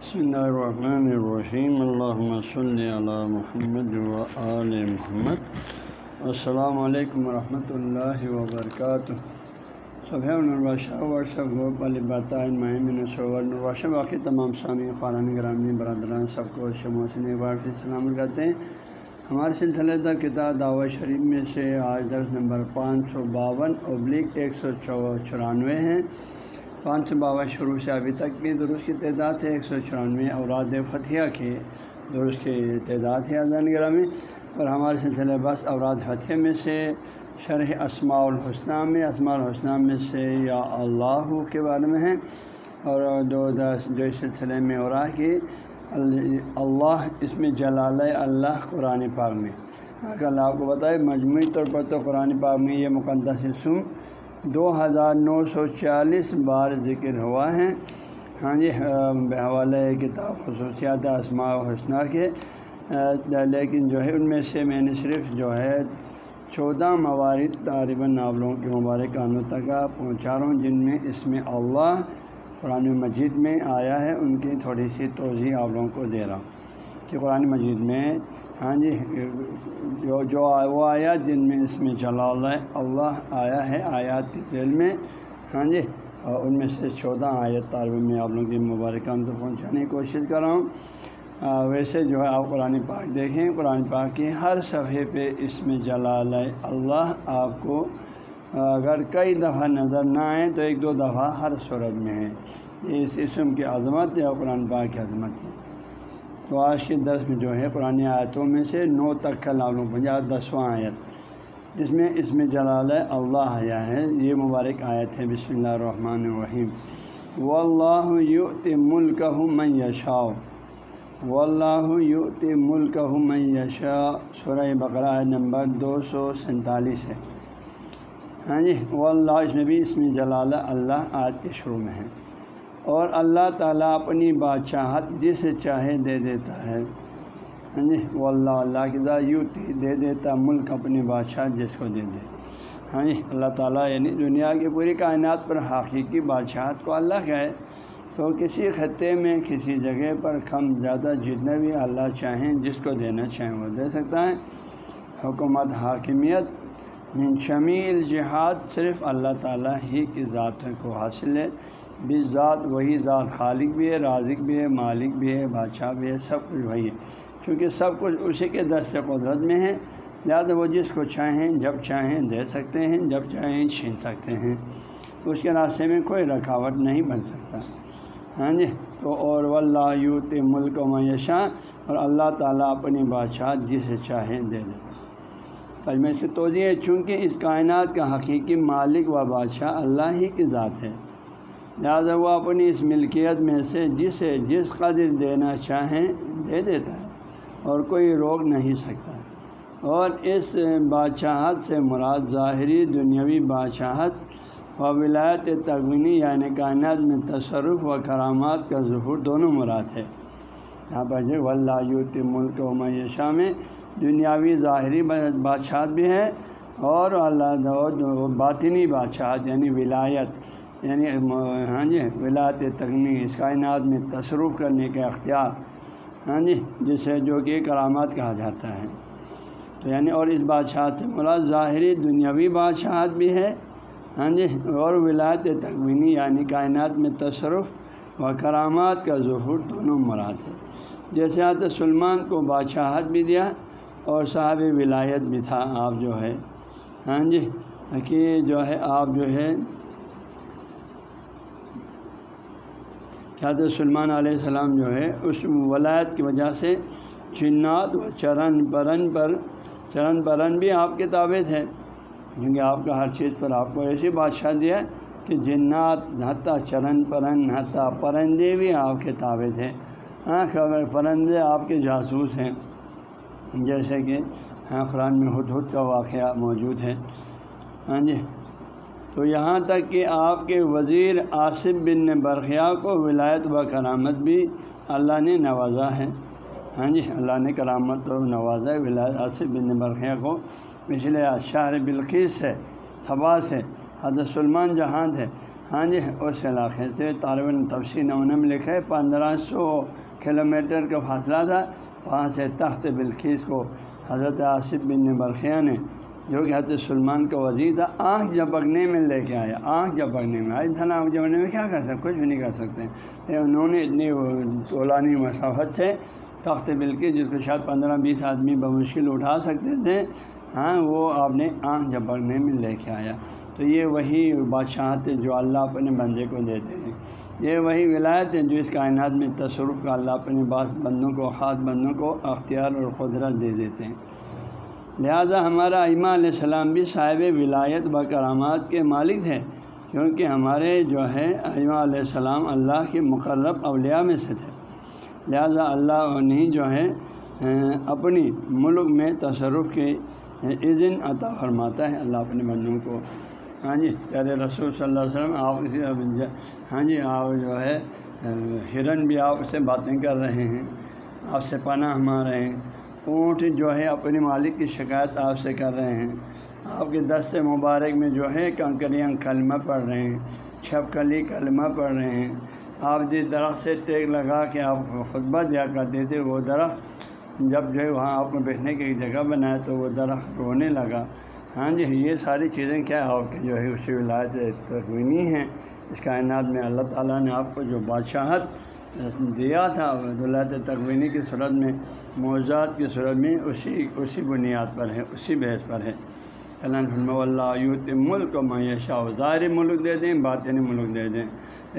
بسم اللہ الرحمن الرحیم اللہ صلی علی محمد و آل محمد۔ السلام علیکم ورحمۃ اللہ وبرکاتہ۔ صبح الرباشہ ورثب گوپ علی بطائن مہمن باقی تمام سامی خارن گرامی، برادران، سب کو شموسن ایک بار پھر سلام کرتے ہیں۔ ہمارے سلسلے در کتاب دعوت شریف میں سے آج درس نمبر پانچ سو باون ابلک ایک سو چورانوے ہیں پانچ سو باون شروع سے ابھی تک کی درست کی تعداد ہے، ایک سو چورانوے اوراد فتح کے درست کی تعداد ہے اذان گرامی اور ہمارے سلسلے بس اوراد فتح میں سے شرح اسماع الحسنہ میں اسماع الحسنہ میں سے یا اللہ کے بارے میں ہے اور دو دس، جو اس سلسلے میں ہو رہا ہے کہ اللہ، اس میں جلال اللہ قرآن پاک میں۔ اگر آپ کو بتائے، مجموعی طور پر تو قرآن پاک میں یہ مقدس سم دو ہزار نو سو چالیس بار ذکر ہوا ہے۔ ہاں جی بحوالہ کتاب خصوصیات اسماع و حسنہ کے لیکن جو ہے، ان میں سے میں نے صرف جو ہے چودہ موارد طالباً ناولوں کے مبارک کانوں تک پہنچا رہا ہوں، جن میں اس میں اللہ قرآن مجید میں آیا ہے۔ ان کی تھوڑی سی توضیع آپ لوگوں کو دے رہا ہوں کہ قرآن مجید میں ہاں جی جو جو وہ آیا جن میں اس میں جلال اللہ آیا ہے آیات کے ذیل میں۔ ہاں جی اور ان میں سے چودہ آیت طالب میں آپ لوگوں کی مبارکان تک پہنچانے کی کوشش کر رہا ہوں۔ ویسے جو ہے، آپ قرآن پاک دیکھیں، قرآن پاک کی ہر صفحے پہ اس میں جلال اللہ آپ کو اگر کئی دفعہ نظر نہ آئے تو ایک دو دفعہ ہر صورت میں ہے۔ یہ اس اسم کی عظمت یا قرآن پاک کی عظمت ہے۔ تو آج کے دس میں جو ہے قرآن آیتوں میں سے نو تک کا لالوں پنجا دسواں آیت، جس میں اس میں جلال اللہ آیا ہے، یہ مبارک آیت ہے، بسم اللہ الرحمن الرحیم۔ و اللہ یوت ملک من یشا و اللہ یوت ملک من یشا سورہ بقرہ نمبر دو سو سینتالیس ہے۔ ہاں جی وہ اللہ اس میں بھی اس میں جلال اللہ آج کے شروع میں ہے۔ اور اللہ تعالیٰ اپنی بادشاہت جس چاہے دے دیتا ہے۔ یعنی ہاں جی وہ اللہ اللہ کی ذا یوتی دے دیتا ملک اپنی بادشاہ جس کو دے دے۔ ہاں جی اللہ تعالیٰ یعنی دنیا کی پوری کائنات پر حقیقی بادشاہت کو اللہ کا ہے تو کسی خطے میں، کسی جگہ پر کم، زیادہ، جتنے بھی اللہ چاہیں، جس کو دینا چاہیں، وہ دے سکتا ہے۔ حکومت، حاکمیت، من شمیل جہاد، صرف اللہ تعالیٰ ہی کی ذات کو حاصل ہے۔ بھی ذات وہی ذات، خالق بھی ہے، رازق بھی ہے، مالک بھی ہے، بادشاہ بھی ہے، سب کچھ وہی ہے۔ کیونکہ سب کچھ اسی کے دست قدرت میں ہے۔ لہٰذا وہ جس کو چاہیں، جب چاہیں دے سکتے ہیں، جب چاہیں چھین سکتے ہیں۔ اس کے راستے میں کوئی رکاوٹ نہیں بن سکتا۔ ہاں جی؟ تو اور واللہ یوت ملک و معیشہ اور اللہ تعالیٰ اپنی بادشاہ جسے چاہیں دے دیتا میں سے توجہ ہے، چونکہ اس کائنات کا حقیقی مالک و بادشاہ اللہ ہی کی ذات ہے۔ لہٰذا وہ اپنی اس ملکیت میں سے جسے جس قدر دینا چاہیں دے دیتا ہے اور کوئی روک نہیں سکتا۔ اور اس بادشاہت سے مراد ظاہری دنیاوی بادشاہت و ولایت تغوینی یعنی کائنات میں تصرف و کرامات کا ظہور دونوں مراد ہے۔ یہاں پر جو یوت ملک و معیشہ میں دنیاوی ظاہری بادشاہت بھی ہے اور اللہ باطنی بادشاہت یعنی ولایت۔ یعنی ہاں جی ولایت تغنی اس کائنات میں تصرف کرنے کا اختیار ہاں جی جسے جو کہ کرامات کہا جاتا ہے۔ تو یعنی اور اس بادشاہت سے مراد ظاہری دنیاوی بادشاہت بھی ہے ہاں جی اور ولایت تغوینی یعنی کائنات میں تصرف و کرامات کا ظہور دونوں مراد ہے جیسے آتے سلمان کو بادشاہت بھی دیا اور صاحب ولایت بھی تھا آپ جو ہے ہاں جی کہ جو ہے آپ جو ہے تو سلمان علیہ السلام جو ہے، اس ولایت کی وجہ سے چنات و چرن پرن پر، چرن پرن بھی آپ کے تابع تھے۔ کیونکہ آپ کا ہر چیز پر آپ کو ایسی بادشاہ دیا کہ جنات حتیٰ چرن پرن، حتیٰ پرندے بھی آپ کے تابع تھے۔ ہاں خبر پرندے آپ کے جاسوس ہیں۔ جیسے کہ ہاں قرآن میں ہد ہد کا واقعہ موجود ہے۔ ہاں جی۔ تو یہاں تک کہ آپ کے وزیر آصف بن برقیہ کو ولایت و کرامت بھی اللہ نے نوازا ہے۔ ہاں جی اللہ نے کرامت و نوازا ہے، ولایت آصف بن برقیہ کو۔ اس لیے شہر بلقیس ہے صبا سے حضرت سلمان جہاں تھے ہاں جی اس علاقے سے طالب تفصیل نمونہ میں لکھا ہے پندرہ سو کلو میٹر کا فاصلہ تھا۔ وہاں سے تخت بلخیس کو حضرت آصف بن برقیہ نے جو کہ حضرت سلمان کا وزیر تھا، آنکھ جھپکنے میں لے کے آیا، آنکھ جھپکنے میں۔ آج دھن آنکھ جھپکنے میں کیا کر سکتے؟ کچھ بھی نہیں کر سکتے۔ انہوں نے اتنی طولانی مسافت سے تخت بلکی جس کو شاید پندرہ بیس آدمی بمشکل اٹھا سکتے تھے ہاں وہ آپ نے آنکھ جھپکنے میں لے کے آیا۔ تو یہ وہی بادشاہت جو اللہ اپنے بندے کو دیتے ہیں۔ یہ وہی ولایت ہے جو اس کائنات میں تصرف کا اللہ اپنے بعض بندوں کو، خاص بندوں کو اختیار اور قدرت دے دیتے ہیں۔ لہذا ہمارا ایمہ علیہ السلام بھی صاحب ولایت و کرامات کے مالک ہے کیونکہ ہمارے جو ہے ایمہ علیہ السلام اللہ کے مقرب اولیاء میں سے تھے۔ لہذا اللہ انہیں جو ہے اپنی ملک میں تصرف کے عزن عطا فرماتا ہے۔ اللہ اپنے بندوں کو۔ ہاں جی پیارے رسول صلی اللہ علیہ وسلم، آپ ہاں جی آپ جو ہے ہرن بھی آپ سے باتیں کر رہے ہیں، آپ سے پناہ مار رہے ہیں۔ اونٹ جو ہے اپنے مالک کی شکایت آپ سے کر رہے ہیں۔ آپ کے دست مبارک میں جو ہے کنکریاں کلمہ پڑھ رہے ہیں چھپ کلی کلمہ پڑھ رہے ہیں۔ آپ جس درخت سے ٹیک لگا کے آپ خطبہ دیا کرتے تھے، وہ درخت جب جو ہے وہاں آپ نے بیٹھنے کی ایک جگہ بنایا تو وہ درخت رونے لگا۔ ہاں جی یہ ساری چیزیں کیا ہے آپ کی جو ہے اسی ولایت تقوینی ہیں؟ اس کائنات میں اللہ تعالیٰ نے آپ کو جو بادشاہت دیا تھا ولایت تقوینی کی صورت میں معذات کی صورت میں اسی اسی بنیاد پر ہے، اسی بحث پر ہے۔ اللہ یوت ملک معیشہ ظاہری ملک دے دیں، باطنی ملک دے دیں۔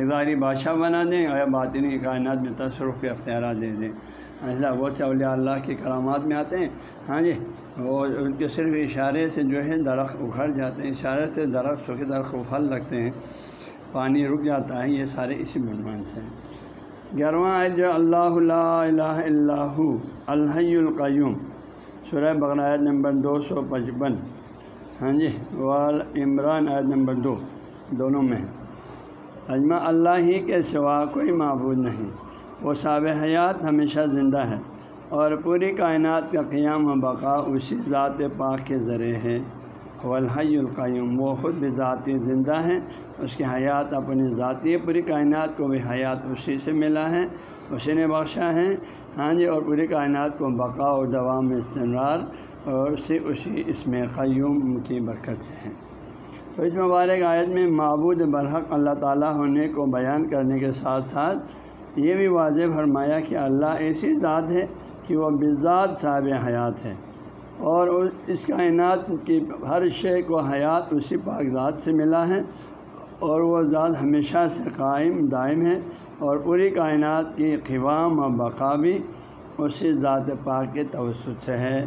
ظاہری بادشاہ بنا دیں اور باطنی کائنات میں تصرف کے اختیارات دے دیں۔ ایسا وہ اولیاء اللہ کے کرامات میں آتے ہیں۔ ہاں جی وہ ان کے صرف اشارے سے جو ہے درخت اکھڑ جاتے ہیں، اشارے سے درخت سوکھے درخت کو پھل لگتے ہیں، پانی رک جاتا ہے، یہ سارے اسی عنوان سے ہیں۔ گیارہواں ہے جو اللہ الہ اللہ الحی القیوم۔ سورہ بقرآ نمبر دو سو پچپن۔ ہاں جی وال عمران عید نمبر دو، دونوں میں۔ اجمہ اللہ ہی کے سوا کوئی معبود نہیں۔ وہ صاب حیات ہمیشہ زندہ ہے اور پوری کائنات کا قیام و بقا اسی ذات پاک کے ذریعے ہے۔ والحی القیوم، وہ خود بھی ذاتی زندہ ہیں، اس کی حیات اپنی ذاتی پوری کائنات کو بھی حیات اسی سے ملا ہے، اسی نے بخشا ہے۔ ہاں جی اور پوری کائنات کو بقا و دوا میں استمرار اور اسی اسی اس میں قیوم کی برکت سے ہے۔ تو اس مبارک آیت میں معبود برحق اللہ تعالیٰ ہونے کو بیان کرنے کے ساتھ ساتھ یہ بھی واضح فرمایا کہ اللہ ایسی ذات ہے کہ وہ بذات صاحب حیات ہے۔ اور اس کائنات کی ہر شے کو حیات اسی پاک ذات سے ملا ہے اور وہ ذات ہمیشہ سے قائم، دائم ہے اور پوری کائنات کی قوام و بقا بھی اسی ذات پاک کے توسط سے ہے۔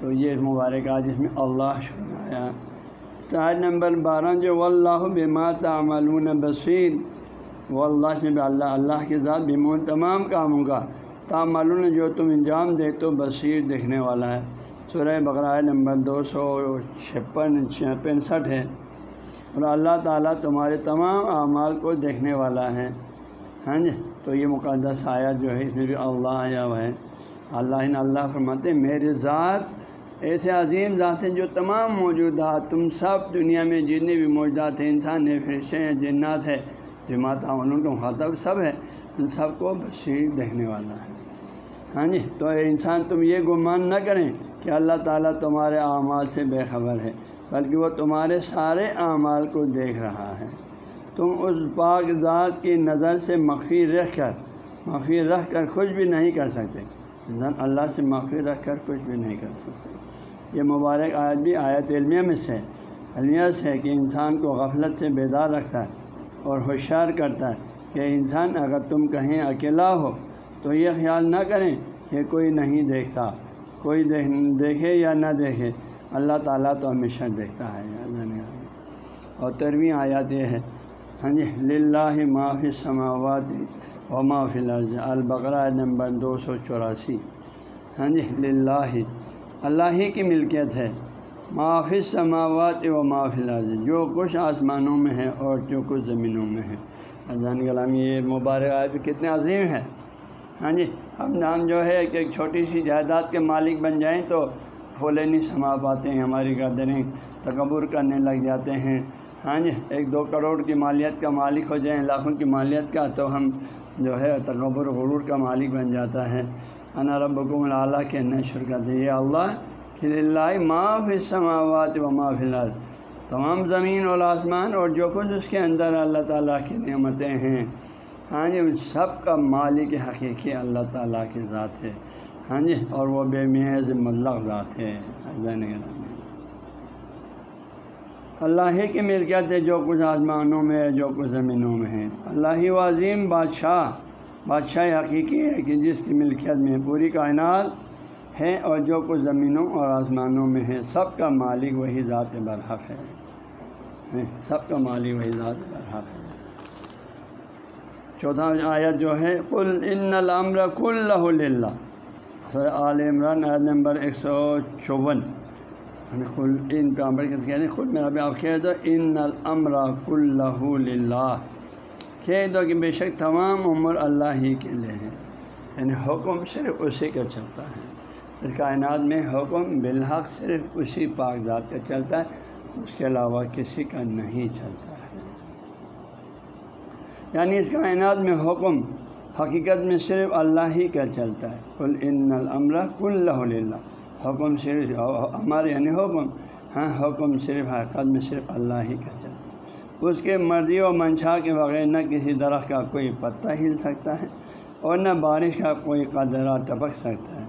تو یہ مبارک آج اس میں اللہ شرمایا شاید نمبر بارہ جو و اللہ بات تعملون بصیر وہ اللہ میں اللہ اللہ کے ذات بیمون تمام کاموں کا تام معلوم جو تم انجام دے تو بصیر دیکھنے والا ہے۔ سورہ بقرائے نمبر دو سو چھپن پینسٹھ ہے۔ اور اللہ تعالیٰ تمہارے تمام اعمال کو دیکھنے والا ہے۔ ہاں جی؟ تو یہ مقدس آیت جو ہے، اس میں بھی اللہ آیا ہوا ہے۔ اللہ اللہ فرماتے میرے ذات، ایسے عظیم ذات ہیں جو تمام موجودات تم سب دنیا میں جتنے بھی موجودات ہیں انسان ہیں، فرشتے ہیں، جنات ہیں جماعت ان کا مخاطب سب ہے ان سب کو بشیر دیکھنے والا ہے۔ ہاں جی؟ تو انسان، تم یہ گمان نہ کریں کہ اللہ تعالیٰ تمہارے اعمال سے بے خبر ہے، بلکہ وہ تمہارے سارے اعمال کو دیکھ رہا ہے۔ تم اس پاک ذات کی نظر سے مخفی رکھ کر مخفی رکھ کر کچھ بھی نہیں کر سکتے۔ انسان اللہ سے مخفی رکھ کر کچھ بھی نہیں کر سکتے۔ یہ مبارک آیت بھی آیت علمیہ میں سے، علمیہ سے ہے کہ انسان کو غفلت سے بیدار رکھتا ہے اور ہوشیار کرتا ہے کہ انسان اگر تم کہیں اکیلا ہو تو یہ خیال نہ کریں کہ کوئی نہیں دیکھتا۔ کوئی دیکھے یا نہ دیکھے، اللہ تعالیٰ تو ہمیشہ دیکھتا ہے اور ترویں آیات یہ ہے ہاں جی لاہ معافی سماوات و معافی لرض البقرا نمبر دو سو چوراسی۔ ہاں جی لاہ اللہ ہی کی ملکیت ہے۔ معافی سماوات و معافی لرض جو کچھ آسمانوں میں ہے اور جو کچھ زمینوں میں ہے۔ جان غلامی یہ مبارک آئے کتنے عظیم ہے۔ ہاں جی ہم نام جو ہے کہ ایک چھوٹی سی جائیداد کے مالک بن جائیں تو پھولے نہیں سما پاتے ہیں، ہماری گردنیں تکبر کرنے لگ جاتے ہیں۔ ہاں جی ایک دو کروڑ کی مالیت کا مالک ہو جائیں، لاکھوں کی مالیت کا، تو ہم جو ہے تکبر غرور کا مالک بن جاتا ہے۔ انا رب اللہ کے نشر کرتے یہ اللہ، کہ اللہ معاف سماوات و معاف تمام زمین اور آسمان اور جو کچھ اس کے اندر اللہ تعالیٰ کی نعمتیں ہیں۔ ہاں جی ان سب کا مالک حقیقی اللہ تعالیٰ کی ذات ہے۔ ہاں جی اور وہ بے میز ملغ ذات ہے۔ اللہ ہی کی ملکیت ہے، جو کچھ آسمانوں میں ہے، جو کچھ زمینوں میں ہے۔ اللہ ہی عظیم بادشاہ بادشاہ حقیقی ہے کہ جس کی ملکیت میں پوری کائنات ہے اور جو کچھ زمینوں اور آسمانوں میں ہے، سب کا مالک وہی ذات برحق ہے۔ ہاں جی، سب کا مالک وہی ذات برحق ہے۔ چوتھا آیت جو ہے کل ان الامر کل اللہ عال عمران، آیت نمبر ایک سو چون۔ یعنی خل ان پیامبر کے خود میرا بھی آپ کہہ دو ان الامر کل کہہ دو کہ بے شک تمام عمر اللہ ہی کے لیے ہے۔ یعنی حکم صرف اسی کا چلتا ہے۔ اس کائنات میں حکم بالحق صرف اسی پاک ذات کا چلتا ہے، اس کے علاوہ کسی کا نہیں چلتا۔ ہے یعنی اس کائنات میں حکم، حقیقت میں صرف اللہ ہی کا چلتا ہے۔ کل ان العمرہ کل اللہ حکم صرف، ہمارے یعنی حکم۔ ہاں حکم صرف، حقیقت میں صرف اللہ ہی کا چلتا ہے۔ اس کے مرضی و منشا کے بغیر نہ کسی درخت کا کوئی پتہ ہل سکتا ہے اور نہ بارش کا کوئی قدرہ ٹپک سکتا ہے۔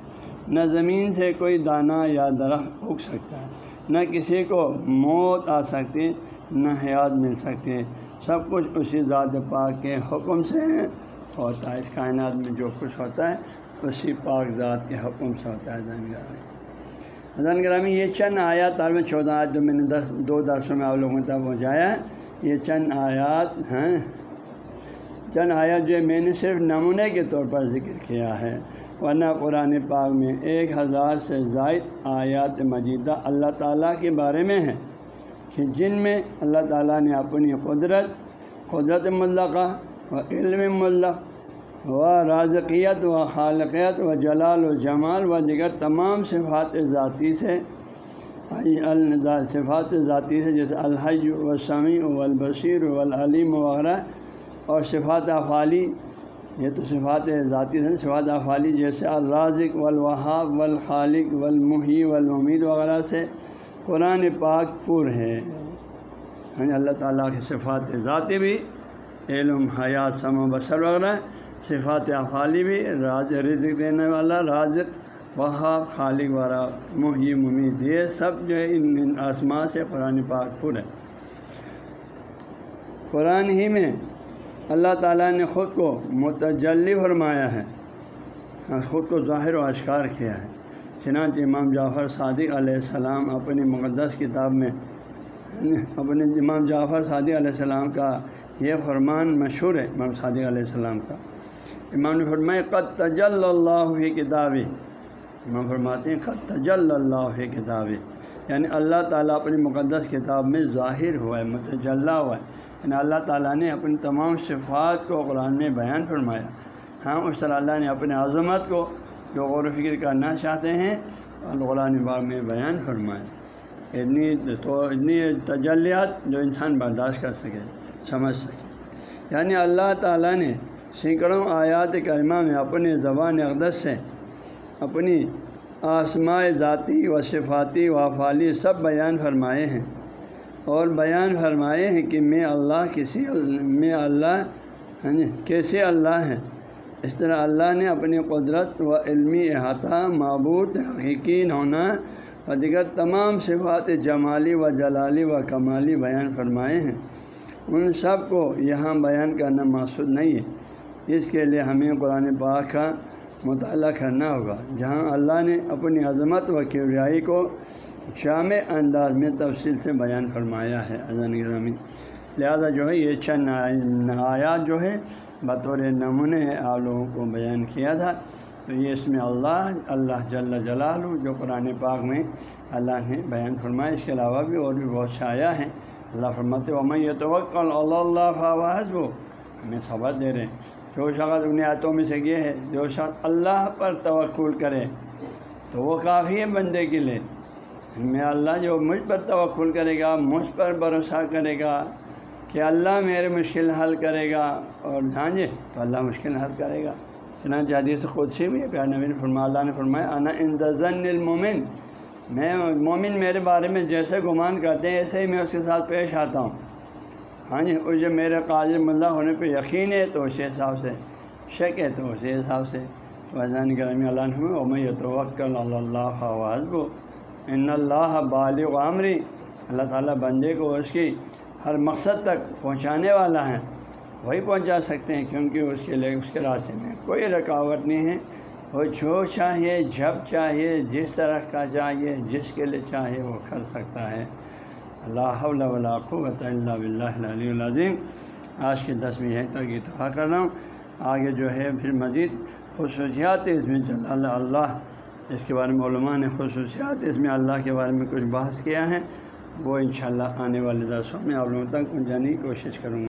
نہ زمین سے کوئی دانہ یا درخت اگ سکتا ہے۔ نہ کسی کو موت آ سکتی، نہ حیات مل سکتی۔ سب کچھ اسی ذات پاک کے حکم سے ہوتا ہے۔ اس کائنات میں جو کچھ ہوتا ہے، اسی پاک ذات کے حکم سے ہوتا ہے۔ حضان گرامی۔ یہ چند آیات طالب چودہ آیات جو میں نے دس دو درسوں میں آپ لوگوں تک پہنچایا ہے، یہ چند آیات ہیں۔ چند آیات جو میں نے صرف نمونے کے طور پر ذکر کیا ہے۔ ورنہ قرآن پاک میں ایک ہزار سے زائد آیات مجیدہ اللہ تعالیٰ کے بارے میں ہے کہ جن میں اللہ تعالیٰ نے اپنی قدرت قدرت ملقہ و علم ملق و رازقیت و خالقیت و جلال و جمال و دیگر تمام صفات ذاتی سے صفات ذاتی سے جیسے الحج و سمیع و البصیر و العلیم وغیرہ اور صفات افعالی، یہ تو صفات ذاتی سے صفات افعالی جیسے الرازق والوہاب والخالق والمحی والمید وغیرہ سے قرآن پاک پور ہے۔ ہاں جی، اللہ تعالیٰ کی صفات ذاتی بھی، علم حیات سم و بسر وغیرہ صفات افعالی بھی، راز رزق دینے والا رازق وہاب، خالق والا محی ممید، یہ سب جو ہے ان آسمان سے قرآن پاک پر ہے۔ قرآن ہی میں اللہ تعالیٰ نے خود کو متجلی فرمایا ہے۔ ہاں، خود کو ظاہر و اشکار کیا ہے۔ چنانچہ امام جعفر صادق علیہ السلام اپنی مقدس کتاب میں یعنی اپنے امام جعفر صادق علیہ السلام کا یہ فرمان مشہور ہے، امام صادق علیہ السلام کا۔ امام نے فرمائے قد تجل اللہ کتابی امام فرماتے ہیں، قد تجل اللہ کتابی یعنی اللہ تعالیٰ اپنی مقدس کتاب میں ظاہر ہوا ہے متجلہ ہوا ہے۔ یعنی اللہ تعالیٰ نے اپنی تمام صفات کو قرآن میں بیان فرمایا۔ ہاں اس طرح اللہ نے اپنے عظمت کو جو غور و فکر کرنا چاہتے ہیں القرآن باغ میں بیان فرمایا۔ اتنی تو اتنی تجلیات جو انسان برداشت کر سکے، سمجھ سکے۔ یعنی اللہ تعالیٰ نے سینکڑوں آیات کرمہ میں اپنے زبان اقدس سے اپنی آسمائے ذاتی و صفاتی و افالی سب بیان فرمائے ہیں۔ اور بیان فرمائے ہیں کہ میں اللہ کسی میں اللہ یعنی کیسے اللہ ہیں؟ اس طرح اللہ نے اپنی قدرت و علمی احاطہ، معبود حقیقی ہونا و دیگر تمام صفات جمالی و جلالی و کمالی بیان فرمائے ہیں۔ ان سب کو یہاں بیان کرنا مقصود نہیں ہے۔ اس کے لیے ہمیں قرآن پاک کا مطالعہ کرنا ہوگا، جہاں اللہ نے اپنی عظمت و کیوریائی کو شام انداز میں تفصیل سے بیان فرمایا ہے۔ اذن گرامی۔ لہذا جو ہے یہ چند آیات جو ہے بطور نمونے آپ لوگوں کو بیان کیا تھا۔ تو یہ اس میں اللہ اللہ جل جلال جو قرآن پاک میں اللہ نے بیان فرمایا، اس کے علاوہ بھی اور بھی بہت شاعر ہیں۔ اللہ فرماتے و میں یہ توقع اللہ اللہ فواز وہ ہمیں خبر دے رہے ہیں۔ جو شخص انہیں آتوں میں سے یہ ہے، جو شخص اللہ پر توقل کرے، تو وہ کافی ہے بندے کے لیے۔ میں اللہ جو مجھ پر توقل کرے گا، مجھ پر بھروسہ کرے گا۔ کہ اللہ میرے مشکل حل کرے گا۔ اور ہاں جی تو اللہ مشکل حل کرے گا۔ چنانچہ حدیث قدسی بھی ہے پیار نبی نے اللہ نے فرمایا، انا اندزن المومن میں مومن میرے بارے میں جیسے گمان کرتے ہیں، ایسے ہی میں اس کے ساتھ پیش آتا ہوں۔ ہاں جی اس جو میرے قاضر ملا ہونے پہ یقین ہے تو اسی حساب سے، شک ہے تو اسی حساب سے۔ وزان کرمی اللہ عمر توکل اللہ حواظ ان اللہ بالغ عامری اللہ تعالیٰ بندے کو اس کی ہر مقصد تک پہنچانے والا ہے، وہی پہنچا سکتے ہیں کیونکہ اس کے لیے، اس کے راستے میں کوئی رکاوٹ نہیں ہے۔ وہ جو چاہیے جب چاہیے جس طرح کا چاہیے جس کے لیے چاہیے وہ کر سکتا ہے۔ اللہ ولا قوت اللہ بلّہ علیہ العظیم۔ آج کے دس میں یہیں تک اتفاق کر رہا ہوں۔ آگے جو ہے، پھر مزید خصوصیات اس میں جلال اللہ اس کے بارے میں علماء نے خصوصیات اس میں اللہ کے بارے میں کچھ بحث کیا ہے۔ وہ انشاءاللہ آنے والے درسوں میں آپ لوگوں تک پہنچانے کی کوشش کروں گا۔